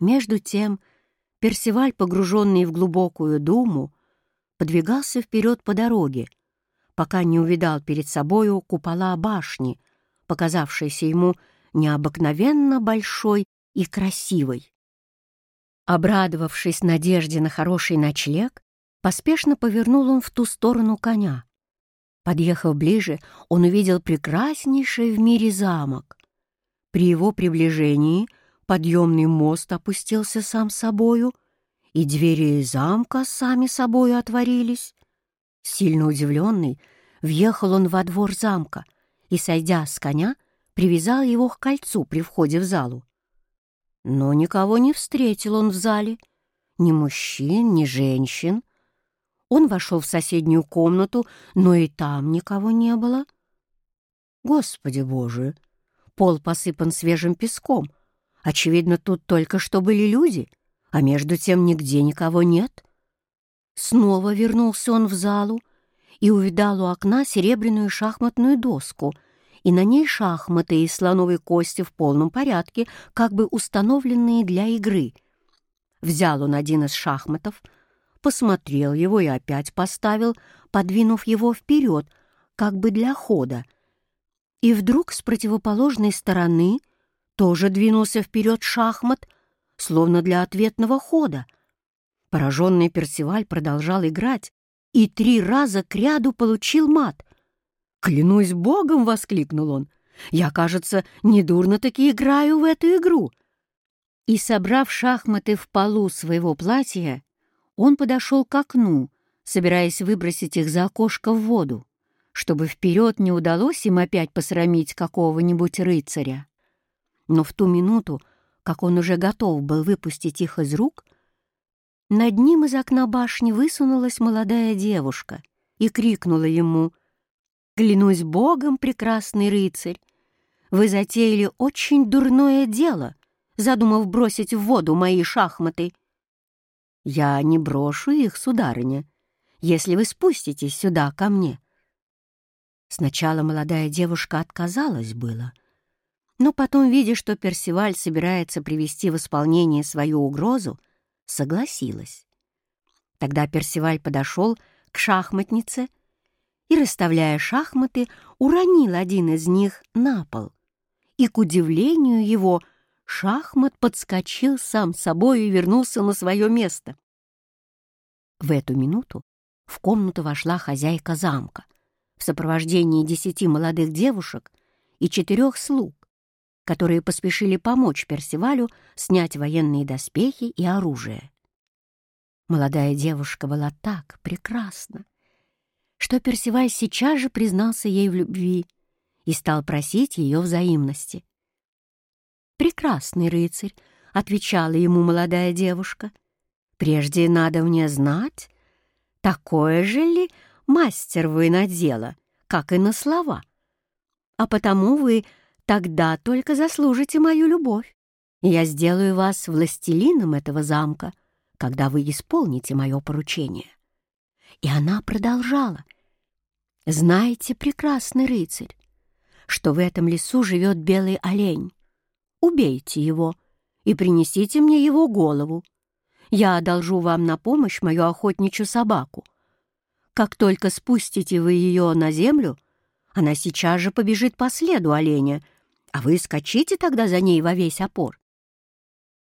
Между тем Персиваль, погруженный в глубокую думу, подвигался вперед по дороге, пока не увидал перед собою купола башни, показавшейся ему необыкновенно большой и красивой. Обрадовавшись надежде на хороший ночлег, поспешно повернул он в ту сторону коня. Подъехав ближе, он увидел прекраснейший в мире замок. При его приближении подъемный мост опустился сам собою, и двери замка сами собою отворились. Сильно удивленный, въехал он во двор замка и, сойдя с коня, привязал его к кольцу при входе в залу. Но никого не встретил он в зале, ни мужчин, ни женщин. Он вошел в соседнюю комнату, но и там никого не было. Господи Боже! Пол посыпан свежим песком. Очевидно, тут только что были люди, а между тем нигде никого нет. Снова вернулся он в залу и увидал у окна серебряную шахматную доску, и на ней шахматы из слоновой кости в полном порядке, как бы установленные для игры. Взял он один из шахматов — посмотрел его и опять поставил, подвинув его вперед, как бы для хода. И вдруг с противоположной стороны тоже двинулся вперед шахмат, словно для ответного хода. Пораженный Персиваль продолжал играть и три раза кряду получил мат. «Клянусь богом!» — воскликнул он. «Я, кажется, недурно-таки играю в эту игру!» И, собрав шахматы в полу своего платья, он подошел к окну, собираясь выбросить их за окошко в воду, чтобы вперед не удалось им опять посрамить какого-нибудь рыцаря. Но в ту минуту, как он уже готов был выпустить их из рук, над ним из окна башни высунулась молодая девушка и крикнула ему «Клянусь Богом, прекрасный рыцарь, вы затеяли очень дурное дело, задумав бросить в воду мои шахматы». «Я не брошу их, сударыня, если вы спуститесь сюда ко мне». Сначала молодая девушка отказалась было, но потом, видя, что Персиваль собирается привести в исполнение свою угрозу, согласилась. Тогда Персиваль подошел к шахматнице и, расставляя шахматы, уронил один из них на пол. И, к удивлению его, — шахмат подскочил сам собой и вернулся на свое место. В эту минуту в комнату вошла хозяйка замка в сопровождении десяти молодых девушек и четырех слуг, которые поспешили помочь Персивалю снять военные доспехи и оружие. Молодая девушка была так прекрасна, что Персиваль сейчас же признался ей в любви и стал просить ее взаимности. «Прекрасный рыцарь», — отвечала ему молодая девушка. «Прежде надо мне знать, такое же ли мастер вы на дело, как и на слова? А потому вы тогда только заслужите мою любовь. Я сделаю вас властелином этого замка, когда вы исполните мое поручение». И она продолжала. «Знаете, прекрасный рыцарь, что в этом лесу живет белый олень, убейте его и принесите мне его голову. Я одолжу вам на помощь мою охотничью собаку. Как только спустите вы ее на землю, она сейчас же побежит по следу оленя, а вы скачите тогда за ней во весь опор.